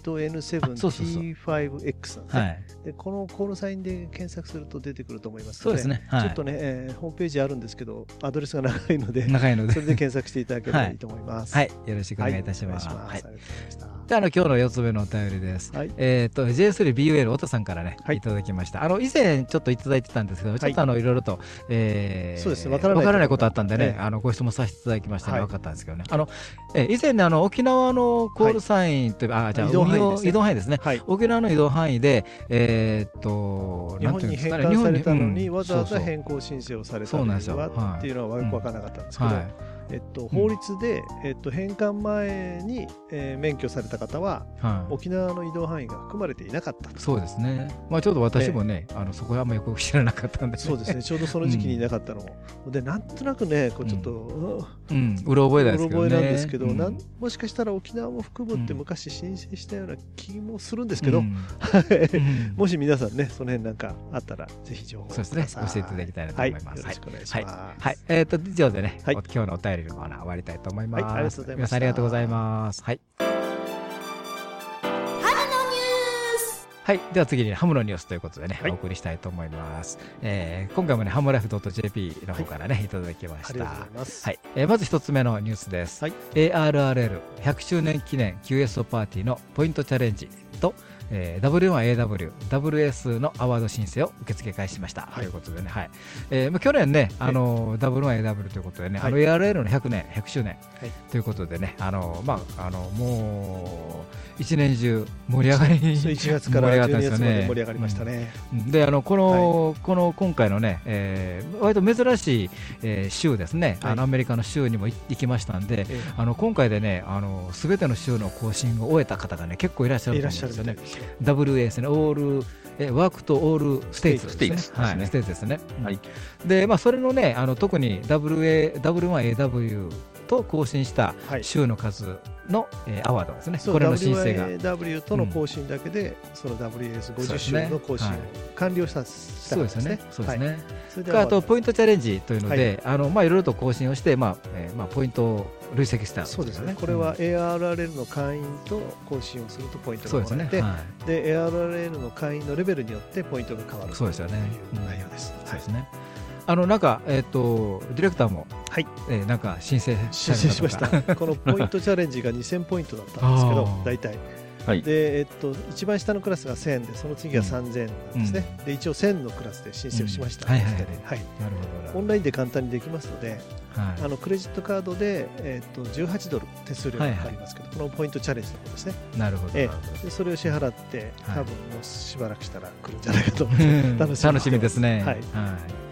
8N7T5X はい。でこのコールサインで検索すると出てくると思いますそうですね。ちょっとね、えー、ホームページあるんですけどアドレスが長いので長いのでそれで検索していただければいいと思います。はい。よろしくお願いいたします。はい。ありがとうございました。であの今日の4つ目のお便りです。はい、えっ、ー、と J3BUL 太さんからね、はい、いただきました。あの以前ちょっといただいてたんですけど、ちょっとあのいろいろと、えー、そうですね。わからないこと。あったんでね、あのご質問させていただきましたね、分かったんですけどね。あのえ以前ねあの沖縄のコールサインとい。うあじゃあ移動範囲ですね。移動範囲ですね。沖縄の移動範囲でえっと日本に返還されたのにわざわざ変更申請をされた理由はっていうのは分からなかったんですけど。えっと、法律で、えっと、返還前に、えー、免許された方は、はい、沖縄の移動範囲が含まれていなかったそうですね、まあ、ちょうど私もね、えー、あのそこはあんまよく知らなかったんで、そうですね。ちょうどその時期にいなかったのも、うん、でなんとなくねこうちょっと、うん、うろ覚えなんですけど、ね、なんですけど、うん、なんもしかしたら沖縄も含むって昔申請したような気もするんですけど、もし皆さん。ねその辺なんかあったらぜひ情報をそうですね教えていただきたいなと思います、はい、よろしくお願いします、はいはい、えっ、ー、と以上でね、はい、今日のお便りのコーナー終わりたいと思います。はい、ありがとうございます。皆さんありがとうございます。はい。はい。では次にハムのニュースということでね、はい、お送りしたいと思います。えー、今回もね、ハムライフ .jp の方からね、はい、いただきました。はい。えー、まず一つ目のニュースです。はい、ARRL100 周年記念 QSO パーティーのポイントチャレンジと、えー、W1AW、WS のアワード申請を受付開始しました、はい、ということでね、はい。えーまあ、去年ね、あの W1AW ということでね、はい、あの ARL の100年、100周年、はい、ということでね、あのまあ、あのもう一年中盛り上がり1月から12月まで盛り上がりましたね。うん、であのこの、この今回のね、えー、割と珍しい、えー、州ですね、あのアメリカの州にも行きましたんで、あの今回でね、あのすべての州の更新を終えた方がね、結構いらっしゃると思うんですよね。WA ですね、オールえワークとオールステイツですね。はい、ステイツですね。はい。で、まあそれのね、あの特に WA W1AW と更新した週の数の、えー、アワードですね。これの申請が。W との更新だけで、その WS50 週の更新を完了した、そうですね。そうですね。あとポイントチャレンジというので、あのまあいろいろと更新をして、まあえー、まあポイントを累積したそうですね。これは ARRL の会員と更新をするとポイントがもらえて、で ARRL の会員のレベルによってポイントが変わるそうですよね。という内容です。そうですね。あのなんか、えっ、ー、とディレクターも、はいえー、なんか申請申請しました。このポイントチャレンジが2000ポイントだったんですけど、大体。はい、でえっと、一番下のクラスが1000でその次が3000なんですね、うん、で一応1000のクラスで申請をしました、はいオンラインで簡単にできますので、はい、あのクレジットカードで、えっと18ドル手数料がかかりますけど、このポイントチャレンジの方ですね。なるほど、えでそれを支払って多分もうしばらくしたら来るんじゃないかと楽しみ楽しみですね。はい、はい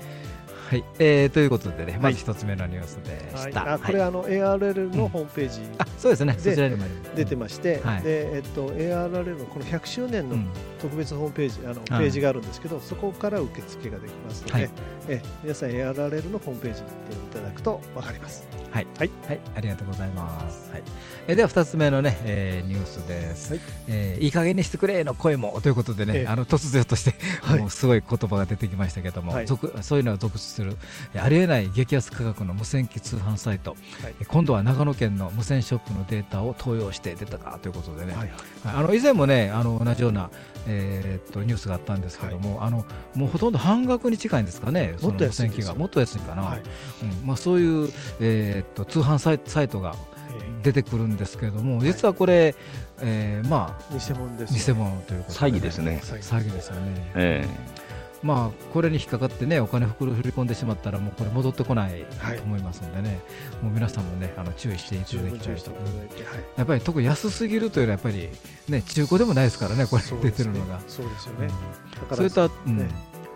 はい、えー、ということでね、まず一つ目のニュースでした。はい、あこれ、あの ARL のホームページ、あそうですね、そちらにも出てまして、はい、でえっと ARL のこの100周年の特別ホームページ、あのページがあるんですけど、そこから受付ができますので、え皆さん ARL のホームページに行っていただくとわかります。はい、はい、はい、ありがとうございます。はい、えでは二つ目のね、えー、ニュースです。はい、えー、いい加減にしてくれの声もということでね、えー、あの突如として、はい、もうすごい言葉が出てきましたけども、はい、そういうのを続出するありえない激安価格の無線機通販サイト、はい、今度は長野県の無線ショップのデータを投用して出たかということでね、はい、あの以前もねあの同じような、えー、っとニュースがあったんですけども、あのもうほとんど半額に近いんですかね、その無線機が。もっと安いかな、うん。まあ、そういう、えー、っと通販サイトが出てくるんですけれども、実はこれ、えー、まあ偽物です、偽物ということで、詐欺ですね。詐欺ですよね。えーまあ、これに引っかかってね、お金振り込んでしまったら、もうこれ戻ってこないと思いますのでね、はい、もう皆さんもね、あの注意していただきたいと、やっぱり特に安すぎるというのは、やっぱりね、中古でもないですからね、これ出てるのが。そうですよね。うん、そういった、うん。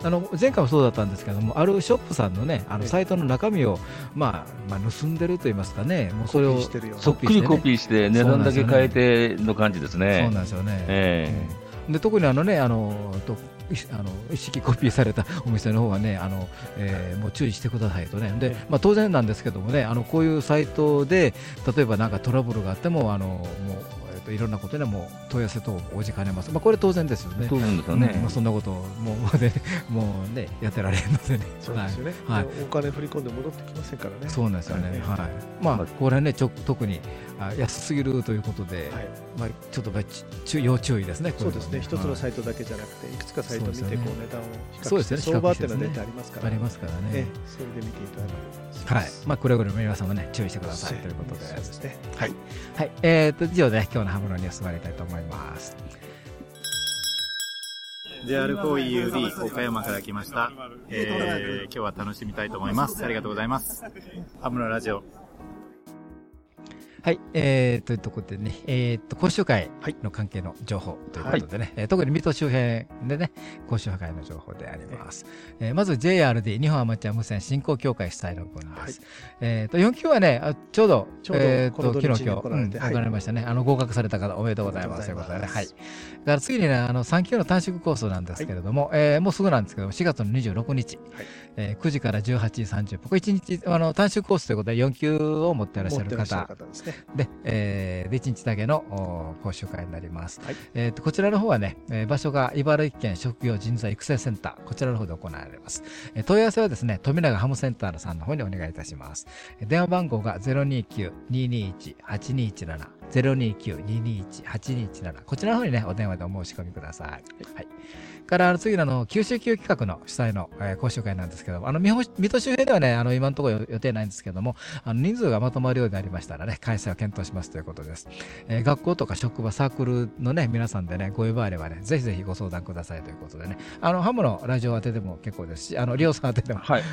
あの前回もそうだったんですけども、あるショップさんのね、あのサイトの中身を、まあ、まあ、盗んでると言いますかね、もうそれをそっくりコピーして、値段だけ変えての感じですね。そうなんですよね。えー、で特にあのね、あのとあの一式コピーされたお店の方はね、あのえー、もう注意してくださいとね、でまあ、当然なんですけどもね、あのこういうサイトで、例えばなんかトラブルがあっても、あのもうといろんなことでも問い合わせ等応じかねます、まあ、これ当然ですよね、当然ですよね、まあ、そんなこともうで もうねやってられるのでね、そうですよね、はい、お金振り込んで戻ってきませんからね、そうなんですよね、はい。まあ、ここらねちょ特にあ安すぎるということで、まあ、ちょっと要注意ですね、そうですね、一つのサイトだけじゃなくて、いくつかサイト見て、こう値段を比較して、相場っていうのは出てありますから、ありますからね、それで見ていただくはい、まあ、くれぐれも皆さんもね、注意してくださいということで。そうですね。はい。はい。えっ、ー、と、以上で、今日ののニュース終わりたいと思います。JR4EUD 岡山から来ました。えー、今日は楽しみたいと思います。ありがとうございます。ハムのラジオはい、えー、というところでね、えー、と講習会の関係の情報ということでね、はい、特に水戸周辺でね、講習会の情報であります。えー、まず JRD 日本アマチュア無線振興協会主催の分です。はい、えっ、ー、と4級はね、あちょうどちょうど、えー、と昨日今日、うん、行われましたね、あの合格された方おめでとうございますということでね、はい。だから次にね、あの3級の短縮コースなんですけれども、はい、えー、もうすぐなんですけども、4月の26日、はいえー、9時から18時30分、これ1日あの短縮コースということで4級を持っていらっしゃる方で、えー、で1日だけの講習会になります。はい、えーと、こちらの方はね、えー、場所が茨城県職業人材育成センター、こちらの方で行われます。えー、問い合わせはですね、富永ハムセンターさんの方にお願いいたします。電話番号が029-221-8217。029-221-8217こちらの方にね、お電話でお申し込みください。はい。から次のの九州級企画の主催の、えー、講習会なんですけども、あの水戸周辺ではね、あの今のところ予定ないんですけども、あの人数がまとまるようになりましたらね、開催を検討しますということです。えー、学校とか職場、サークルのね、皆さんでね、ご呼ばればね、ぜひぜひご相談くださいということでね、あのハムのラジオ宛てでも結構ですし、あの利用さん宛てでも、はい、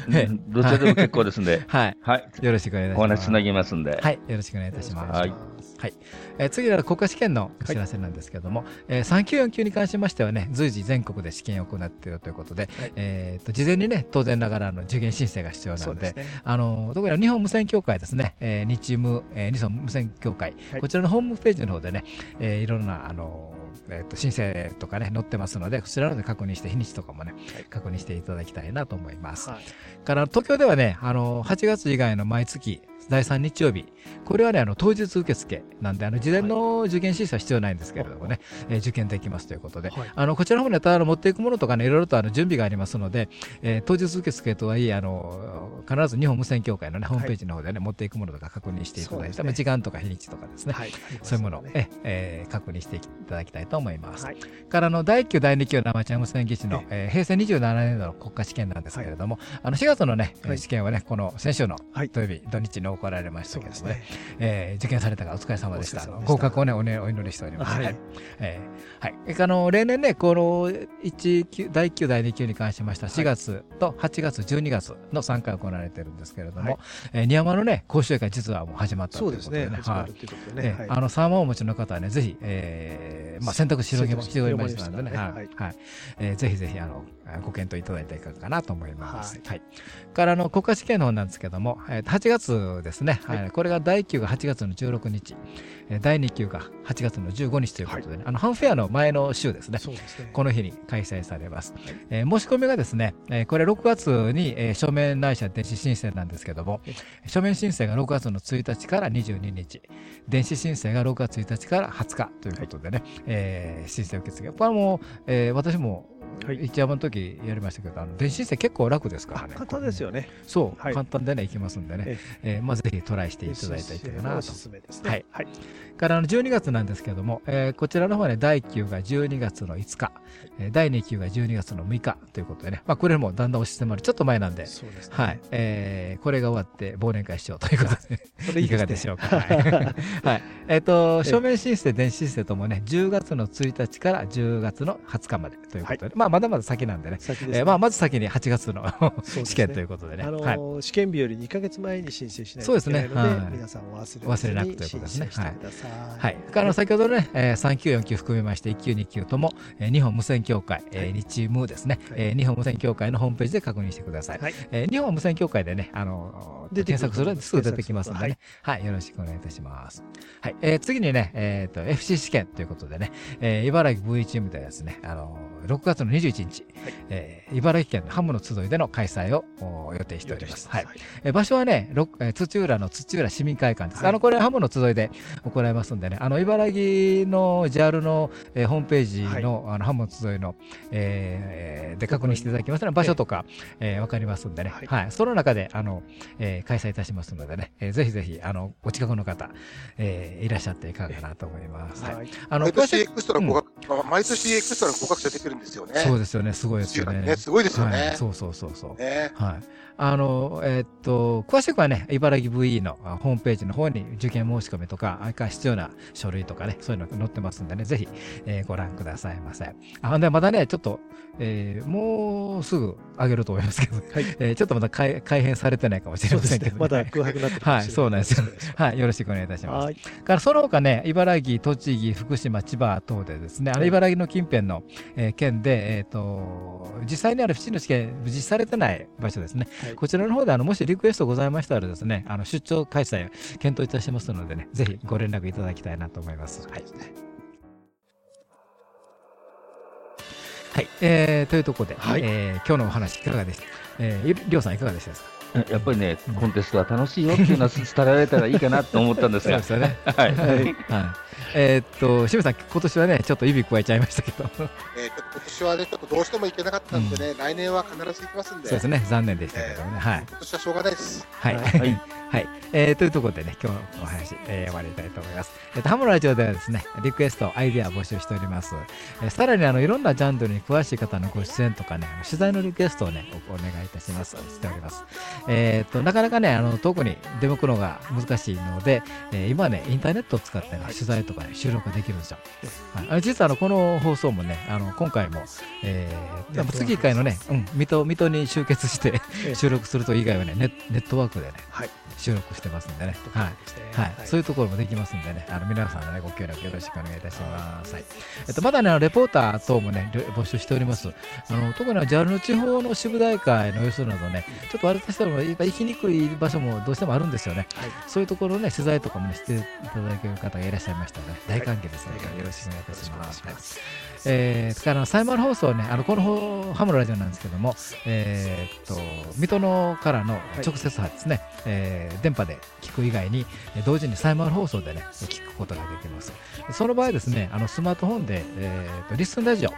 どちらでも結構ですんで、はい、はい、よろしくお願いします。お話つなぎますんで、はい、よろしくお願いいたします。はい。はい。えー、次は国家試験のお知らせなんですけれども、はい、えー、3級4級に関しましてはね、随時全国で試験を行っているということで、はい、えっ、と、事前にね、当然ながらの受験申請が必要なので、でね、あの、特に日本無線協会ですね、えー、日無、えー、日本無線協会、はい、こちらのホームページの方でね、えー、いろんな、あの、えー、と申請とかね、載ってますので、こちらので確認して、日にちとかもね、はい、確認していただきたいなと思います。はい、から東京ではね、あの、8月以外の毎月、第3日曜日、これはね、あの当日受付なんで、あの事前の受験審査は必要ないんですけれどもね、はい、えー、受験できますということで、はい、あのこちらの方にだ持っていくものとかね、いろいろとあの準備がありますので、えー、当日受付とはいえ、あの必ず日本無線協会の、ね、ホームページの方でね、持っていくものとか確認していただいて、ね、時間とか日にちとかですね、そういうものを、ええー、確認していただきたいと思います。からの第1級、第2級のアマチュア無線技師の、えー、平成27年度の国家試験なんですけれども、あの4月のね、試験はね、この先週の土曜日、土日に行われましたけれどもね、えー、受験された方お疲れ様でした。合格をねおねお祈りしております。はい。はい。えー、はい。あの例年ねこの一級第1級第2級に関しましては4月と8月12月の3回行われているんですけれども、はい、えー、庭間のね講習会実はもう始まったということでね。そうですね。はい。ね、あの3万をお持ちの方はねぜひ、えー、まあ選択肢広げましたのでね、はい、はい、えー、ぜひぜひあのご検討いただいていかがかなと思います。はい。はい、からの国家試験の方なんですけども、えー、8月ですね。はい。これが第1級が8月の16日、第2級が8月の15日ということで、ねはい、あのハンフェアの前の週ですね。すねこの日に開催されます。はい、えー、申し込みがですね、えー、これ6月に、えー、書面内社電子申請なんですけども、書面申請が6月の1日から22日、電子申請が6月1日から20日ということでね、はい、えー、申請受付。これはもう、えー、私もはい、一山の時やりましたけど、あの電子申請結構楽ですからね。簡単ですよね。そう、はい、簡単でね、いきますんでね。ええー、まあ、ぜひトライしていただいたらいいかなと。おすすめですね。はい。はいからの12月なんですけども、えー、こちらの方はね、第1級が12月の5日、えー、第2級が12月の6日ということでね、まあ、これもだんだん押し迫る、ちょっと前なんで、そうですね、はい、えー、これが終わって忘年会しようということで、それいい、ね、かがでしょうか。はい。はい、えっ、ー、と、書面申請、電子申請ともね、10月の1日から10月の20日までということで、はい、まあ、まだまだ先なんでね、先ね。えー、まあ、まず先に8月の試験ということでね。あのーはい、試験日より2か月前に申請しないといけないので、そうですね、はい、皆さんお忘れなくということですね。はい。はい。の先ほどね、えー、3級、4級含めまして、1級、2級とも、えー、日本無線協会、えー、日チームですね、はい、えー、日本無線協会のホームページで確認してください。はい、えー、日本無線協会でね、あのー、検索するとすぐ出てきますのでね、はい、はい、よろしくお願いいたします。はい、えー、次にね、えっ、ー、と、FC 試験ということでね、えー、茨城 V チームでですね、あのー、6月の21日、はい、えー、茨城県のハムの集いでの開催を予定しております。はい。えー、場所はね、えー、土浦の土浦市民会館です。あの、これハムの集いで行いますんでね、あの、茨茨城の JAL の、えー、ホームページの,、あのハモ集いの、えー、で確認していただきますと、場所とか、えー、わかりますんでね、はい、はい、その中であの、えー、開催いたしますのでね、えー、ぜひぜひあのお近くの方、えー、いらっしゃっていかがかなと思います。はい、あの毎年エクストラ合格、うん、毎年エクストラ合格者出てるんですよね。そうですよね、すごいですよね。ねすごいですよね。はい、そうそうそうそう。ね、はい。あの、えー、っと、詳しくはね、茨城 VE のホームページの方に受験申し込みとか、あれから必要な書類とかね、そういうの載ってますんでね、ぜひ、えー、ご覧くださいませ。あ、で、まだね、ちょっと、えー、もうすぐ上げると思いますけど、はい、えー、ちょっとまだ改改変されてないかもしれませんけど、ね、まだ空白になってはい、そうなんですよ。はい、よろしくお願いいたします。はい、からその他ね、茨城、栃木、福島、千葉等でですね、あの茨城の近辺の、えー、県で、えっ、ー、と、実際にある府の試験、実施されてない場所ですね。はい、こちらの方で、あの、もしリクエストございましたらですね、あの、出張開催検討いたしますのでね、ぜひご連絡いただきたいなと思います。はい。はい、えー、というところで、はい、えー、今日のお話いかがでした？えー、りょうさんいかがでしたか？やっぱりね、コンテストは楽しいよっていうのは伝えられたらいいかなと思ったんですが。そうですよね。はい。はい。はい、えー、っと、清水さん、今年はね、ちょっと指加えちゃいましたけど。えー、今年はね、ちょっとどうしても行けなかったんでね、うん、来年は必ず行きますんで。そうですね、残念でしたけどね。えー、はい。今年はしょうがないです。はい。はい はい。えー、というところでね、今日のお話、えー、終わりたいと思います。えっ、ー、と、ハムのラジオではですね、リクエスト、アイディア募集しております。えー、さらに、あの、いろんなジャンルに詳しい方のご出演とかね、取材のリクエストをね、お願いいたします。しております。えっ、ー、と、なかなかね、あの、遠くに出向くのが難しいので、えー、今ね、インターネットを使ってね、取材とかね、収録できるんですよ。はい、実は、あの、この放送もね、あの、今回も、えー、次1回のね、うん、水戸、水戸に集結して収録すると以外はね、ネネットワークでね、はい、収録してますんでね、はい、はい、そういうところもできますんでね、あの皆さんの、ね、ご協力よろしくお願いいたします。はい、えっと、まだね、レポーター等もね、募集しております。あの特に JAL の地方の支部大会の様子などね、ちょっと割としても行きにくい場所もどうしてもあるんですよね。はい、そういうところね、取材とかも、ね、していただける方がいらっしゃいましたので、大歓迎ですの、で、よろしくお願いいたします。はいえー、からサイマル放送ね、あのこのハムのラジオなんですけども、えー、っと水戸のからの直接波ですね、はい、えー、電波で聞く以外に、同時にサイマル放送でね、聞くことができます。その場合ですね、あのスマートフォンで、えー、っとリスンラジオ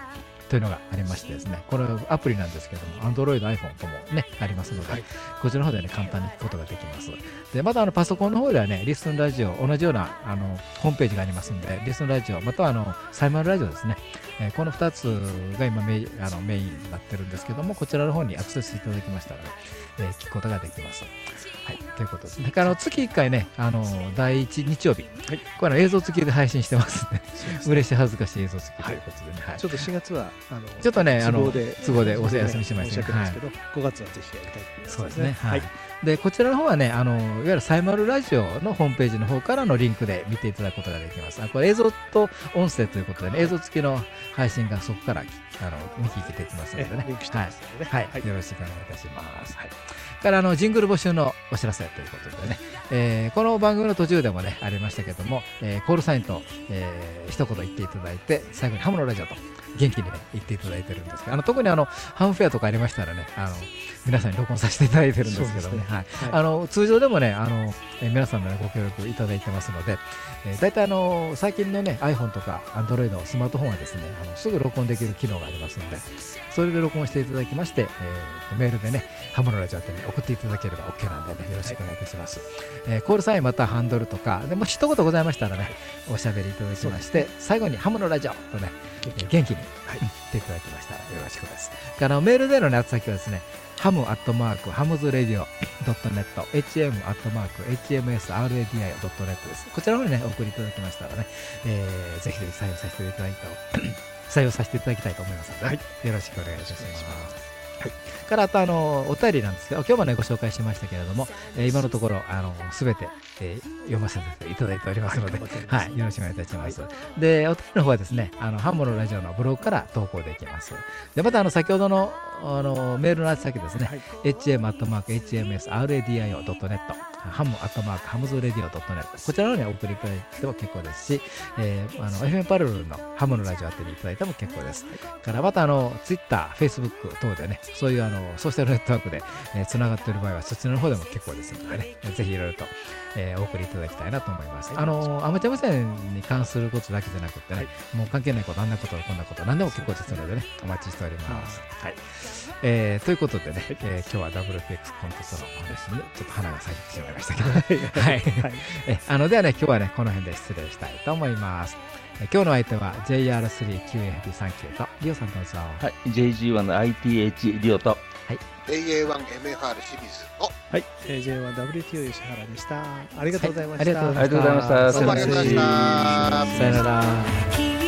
というのがありましてですね、これアプリなんですけども、Android、iPhone ともね、ありますので、はい、こちらの方でね、簡単に聞くことができます。で、またあのパソコンの方ではね、リスンラジオ、同じようなあのホームページがありますので、リスンラジオ、またはあのサイマルラジオですね、えー、この2つが今メイあのメインになってるんですけども、こちらの方にアクセスいただきましたら、えー、聞くことができます。はい、ということです。だから月1回ね、あの第1日曜日、はい、これは映像付きで配信してますね。嬉しい恥ずかしい映像付きということでね。はい、ちょっと4月はあのちょっとね、あの都合でお休みしました、ね。申し訳ないですけど、5月はぜひやりたいと思います、そうですね。はい。でこちらの方はね、あのいわゆるサイマルラジオのホームページの方からのリンクで見ていただくことができます。あこれ映像と音声ということで、ね、映像付きの配信がそこからあの見聞きできますのでね。はい、はい、よろしくお願いいたします。はいからあのジングル募集のお知らせということでね、えー、この番組の途中でもね、ありましたけども、えー、コールサインと、えー、一言言っていただいて、最後にハムのラジオと元気に、ね、言っていただいてるんですけど、あの特にあのハムフェアとかありましたらね、あの皆さんに録音させていただいてるんですけどね、ね。はい、あの通常でもね、あのえ皆さんの、ね、ご協力いただいてますので、えー、大体あの最近のね iPhone とか Android スマートフォンはですね、あのすぐ録音できる機能がありますので、それで録音していただきまして、えー、メールでね、ハムのラジオ宛に送っていただければ OK なんでね、よろしくお願いいたします。はい、えー、コールサインまたハンドルとか、でも一言ございましたらね、おしゃべりいただきまして、最後にハムのラジオとね、元気に言っていただきました。らよろしくです。からメールでのね、宛先はですね、ハムアットマーク、ハムズレディオドットネット、hm アットマーク、hmsradio.net です。こちらの方にね、お送りいただきましたらね、えー、ぜひぜひ採用させていただいた 採用させていただきたいと思いますので、はい、よろしくお願いいたします。はい、からあとあのお便りなんですけど今日もねご紹介しましたけれども、えー、今のところあのすべて、えー、読ませていただいておりますので、はい、よろしくお願いいたします。でお便りの方はですねあのハムのラジオのブログから投稿できます。でまたあの先ほどのあのメールの宛先ですね、はい、hm.hmsradio.net ハムアットマークハムズレディオ .net こちらの方にお送りいただいても結構ですし、えー、あの FM パルルのハムのラジオ宛てにいただいても結構です。からまたあの Twitter Facebook 等でね、そういうあのソーシャルネットワークでつな、えー、がっている場合はそちらの方でも結構ですのでね、ぜひいろいろと、えー、お送りいただきたいなと思います。あのアマチュア無線に関することだけじゃなくてね、はい、もう関係ないこと、あんなこと、こんなこと、何でも結構ですのでね、お待ちしております。はいえー、ということでね、えー、今日は WPX コンテストのお話にちょっと花が咲いてしまいましたけど、はい、はい、えあのではね、今日はね、この辺で失礼したいと思います。え今日の相手は JR3QAFB39 とリオさんどうぞ。はい、JG1 の ITH リオと。はい。AA1MFR 清水と。はい、J1WTO 吉原でした。ありがとうございました。ありがとうございました。どうもありがとうございました。さよなら。